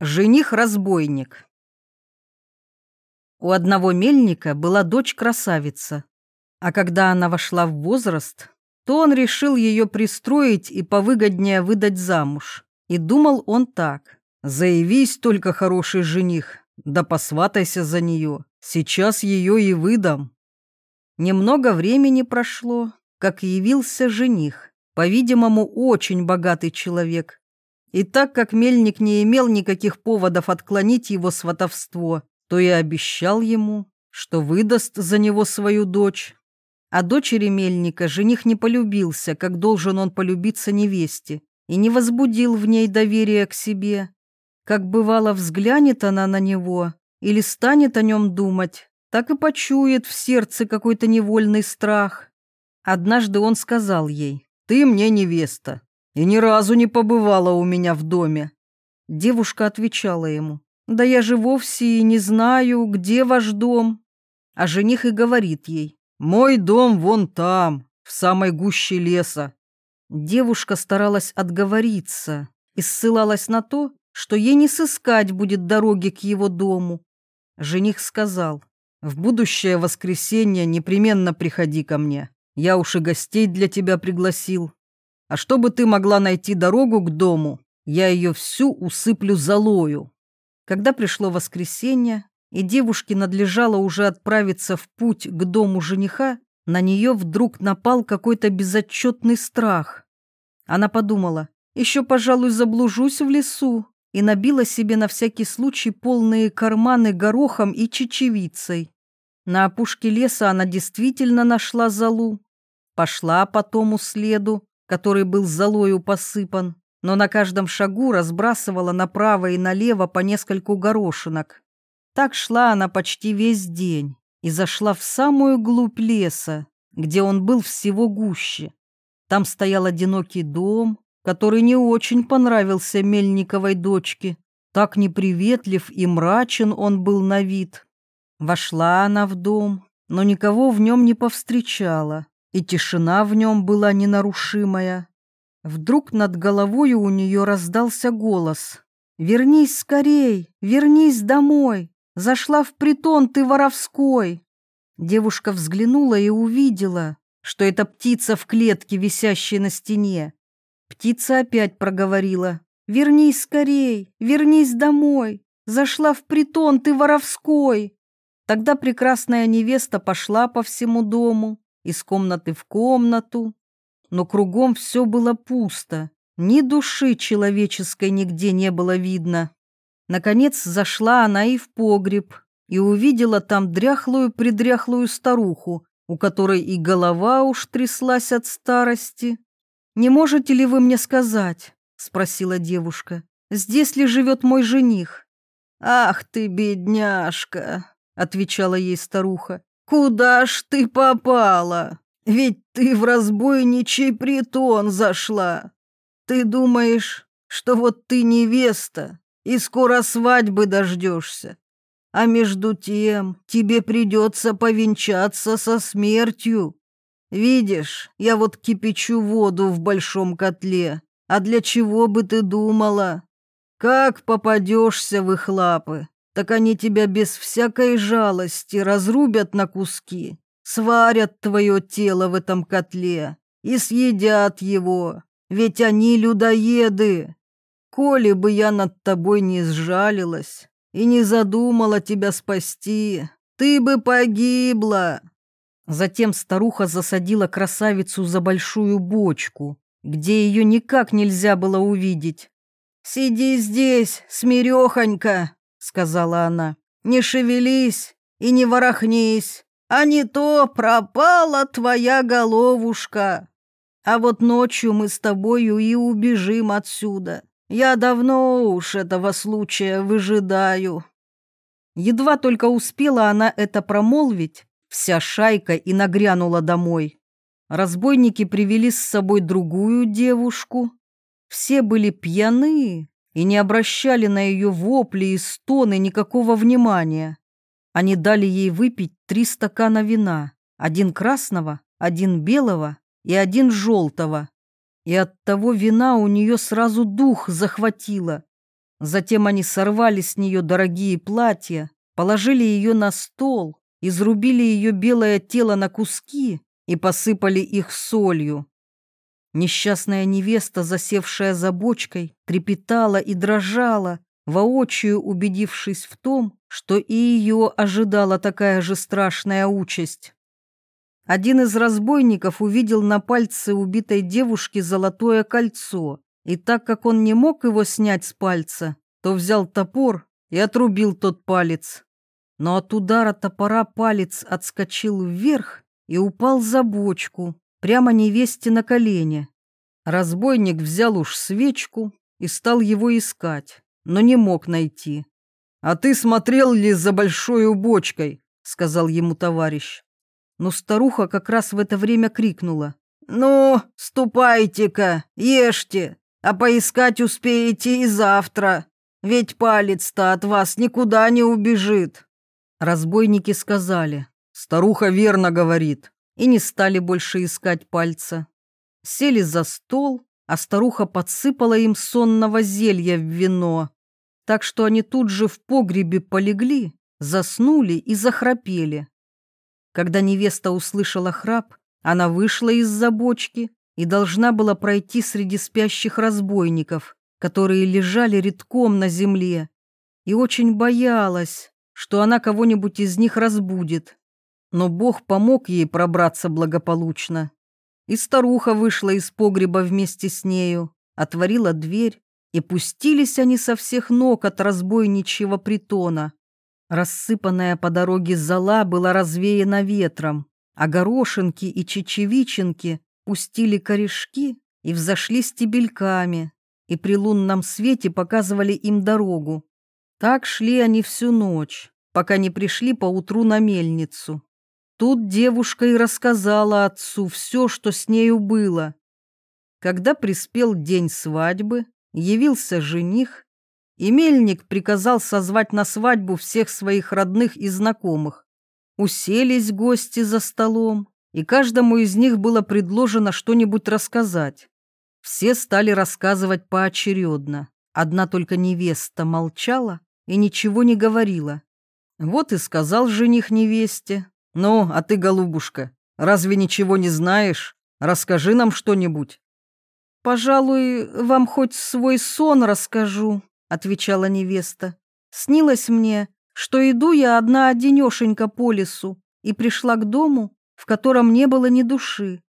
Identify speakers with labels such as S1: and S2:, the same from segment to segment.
S1: Жених-разбойник. У одного мельника была дочь-красавица, а когда она вошла в возраст, то он решил ее пристроить и повыгоднее выдать замуж. И думал он так. «Заявись только хороший жених, да посватайся за нее, сейчас ее и выдам». Немного времени прошло, как явился жених, по-видимому, очень богатый человек, и так как мельник не имел никаких поводов отклонить его сватовство, то и обещал ему, что выдаст за него свою дочь. А дочери мельника жених не полюбился, как должен он полюбиться невесте, и не возбудил в ней доверия к себе. Как бывало, взглянет она на него или станет о нем думать, так и почует в сердце какой-то невольный страх. Однажды он сказал ей, «Ты мне невеста, и ни разу не побывала у меня в доме. Девушка отвечала ему, «Да я же вовсе и не знаю, где ваш дом». А жених и говорит ей, «Мой дом вон там, в самой гуще леса». Девушка старалась отговориться и ссылалась на то, что ей не сыскать будет дороги к его дому. Жених сказал, «В будущее воскресенье непременно приходи ко мне. Я уж и гостей для тебя пригласил. А чтобы ты могла найти дорогу к дому, я ее всю усыплю золою. Когда пришло воскресенье, и девушке надлежало уже отправиться в путь к дому жениха, на нее вдруг напал какой-то безотчетный страх. Она подумала, еще, пожалуй, заблужусь в лесу, и набила себе на всякий случай полные карманы горохом и чечевицей. На опушке леса она действительно нашла залу, пошла по тому следу, который был золою посыпан, но на каждом шагу разбрасывала направо и налево по нескольку горошинок. Так шла она почти весь день и зашла в самую глубь леса, где он был всего гуще. Там стоял одинокий дом, который не очень понравился Мельниковой дочке. Так неприветлив и мрачен он был на вид. Вошла она в дом, но никого в нем не повстречала и тишина в нем была ненарушимая. Вдруг над головой у нее раздался голос. «Вернись скорей, вернись домой, зашла в притон ты воровской». Девушка взглянула и увидела, что это птица в клетке, висящей на стене. Птица опять проговорила. «Вернись скорей, вернись домой, зашла в притон ты воровской». Тогда прекрасная невеста пошла по всему дому, из комнаты в комнату, но кругом все было пусто, ни души человеческой нигде не было видно. Наконец зашла она и в погреб, и увидела там дряхлую-предряхлую старуху, у которой и голова уж тряслась от старости. «Не можете ли вы мне сказать?» — спросила девушка. «Здесь ли живет мой жених?» «Ах ты, бедняжка!» — отвечала ей старуха. «Куда ж ты попала? Ведь ты в разбойничий притон зашла. Ты думаешь, что вот ты невеста, и скоро свадьбы дождешься. А между тем тебе придется повенчаться со смертью. Видишь, я вот кипячу воду в большом котле. А для чего бы ты думала? Как попадешься в их лапы, так они тебя без всякой жалости разрубят на куски, сварят твое тело в этом котле и съедят его, ведь они людоеды. Коли бы я над тобой не сжалилась и не задумала тебя спасти, ты бы погибла. Затем старуха засадила красавицу за большую бочку, где ее никак нельзя было увидеть. «Сиди здесь, смирехонька!» Сказала она. «Не шевелись и не ворохнись, а не то пропала твоя головушка. А вот ночью мы с тобою и убежим отсюда. Я давно уж этого случая выжидаю». Едва только успела она это промолвить, вся шайка и нагрянула домой. Разбойники привели с собой другую девушку. Все были пьяны, и не обращали на ее вопли и стоны никакого внимания. Они дали ей выпить три стакана вина, один красного, один белого и один желтого. И от того вина у нее сразу дух захватило. Затем они сорвали с нее дорогие платья, положили ее на стол, изрубили ее белое тело на куски и посыпали их солью. Несчастная невеста, засевшая за бочкой, трепетала и дрожала, воочию убедившись в том, что и ее ожидала такая же страшная участь. Один из разбойников увидел на пальце убитой девушки золотое кольцо, и так как он не мог его снять с пальца, то взял топор и отрубил тот палец. Но от удара топора палец отскочил вверх и упал за бочку, прямо невесте на колени. Разбойник взял уж свечку и стал его искать, но не мог найти. «А ты смотрел ли за большой бочкой?» — сказал ему товарищ. Но старуха как раз в это время крикнула. «Ну, ступайте-ка, ешьте, а поискать успеете и завтра, ведь палец-то от вас никуда не убежит». Разбойники сказали, старуха верно говорит, и не стали больше искать пальца. Сели за стол, а старуха подсыпала им сонного зелья в вино, так что они тут же в погребе полегли, заснули и захрапели. Когда невеста услышала храп, она вышла из-за бочки и должна была пройти среди спящих разбойников, которые лежали редком на земле, и очень боялась, что она кого-нибудь из них разбудит. Но Бог помог ей пробраться благополучно. И старуха вышла из погреба вместе с нею, отворила дверь, и пустились они со всех ног от разбойничьего притона. Рассыпанная по дороге зола была развеяна ветром, а горошинки и чечевичинки пустили корешки и взошли стебельками, и при лунном свете показывали им дорогу. Так шли они всю ночь, пока не пришли поутру на мельницу. Тут девушка и рассказала отцу все, что с нею было. Когда приспел день свадьбы, явился жених, и мельник приказал созвать на свадьбу всех своих родных и знакомых. Уселись гости за столом, и каждому из них было предложено что-нибудь рассказать. Все стали рассказывать поочередно. Одна только невеста молчала и ничего не говорила. Вот и сказал жених невесте. «Ну, а ты, голубушка, разве ничего не знаешь? Расскажи нам что-нибудь». «Пожалуй, вам хоть свой сон расскажу», — отвечала невеста. «Снилось мне, что иду я одна-одинешенька по лесу и пришла к дому, в котором не было ни души.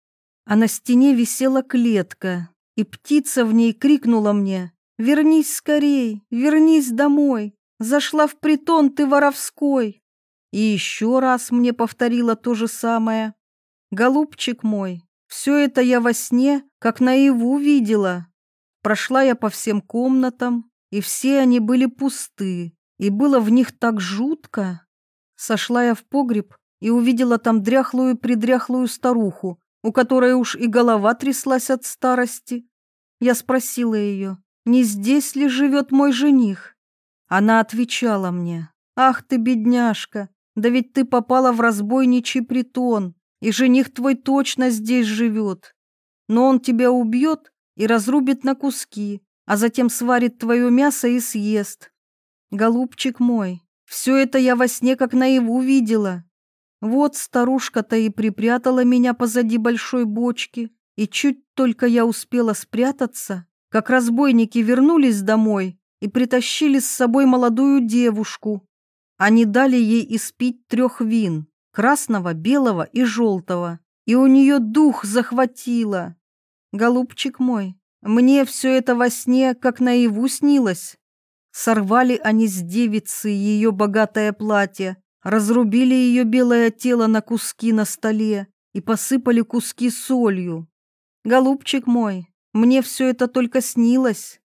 S1: А на стене висела клетка, и птица в ней крикнула мне «Вернись скорей, вернись домой, зашла в притон ты воровской». И еще раз мне повторила то же самое. «Голубчик мой, все это я во сне, как наяву видела. Прошла я по всем комнатам, и все они были пусты, и было в них так жутко. Сошла я в погреб и увидела там дряхлую-предряхлую старуху, у которой уж и голова тряслась от старости. Я спросила ее, не здесь ли живет мой жених? Она отвечала мне, ах ты, бедняжка, да ведь ты попала в разбойничий притон, и жених твой точно здесь живет. Но он тебя убьет и разрубит на куски, а затем сварит твое мясо и съест. Голубчик мой, все это я во сне как наяву видела. Вот старушка-то и припрятала меня позади большой бочки, и чуть только я успела спрятаться, как разбойники вернулись домой и притащили с собой молодую девушку. Они дали ей испить трех вин — красного, белого и желтого, и у нее дух захватило. Голубчик мой, мне все это во сне, как наяву снилось. Сорвали они с девицы ее богатое платье, разрубили ее белое тело на куски на столе и посыпали куски солью. Голубчик мой, мне все это только снилось.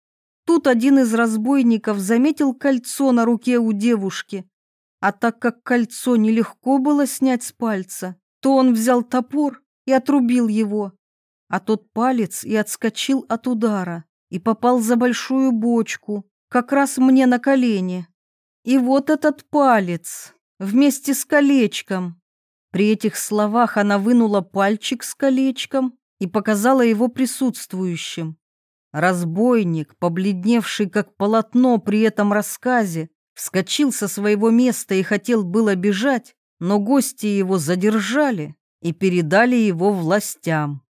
S1: Тут один из разбойников заметил кольцо на руке у девушки, а так как кольцо нелегко было снять с пальца, то он взял топор и отрубил его а тот палец и отскочил от удара и попал за большую бочку, как раз мне на колени. И вот этот палец вместе с колечком. При этих словах она вынула пальчик с колечком и показала его присутствующим. Разбойник, побледневший как полотно при этом рассказе, вскочил со своего места и хотел было бежать, но гости его задержали и передали его властям.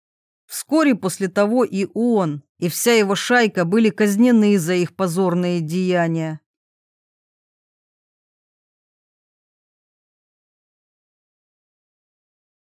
S1: Вскоре после того и он, и вся его шайка были казнены за их позорные деяния.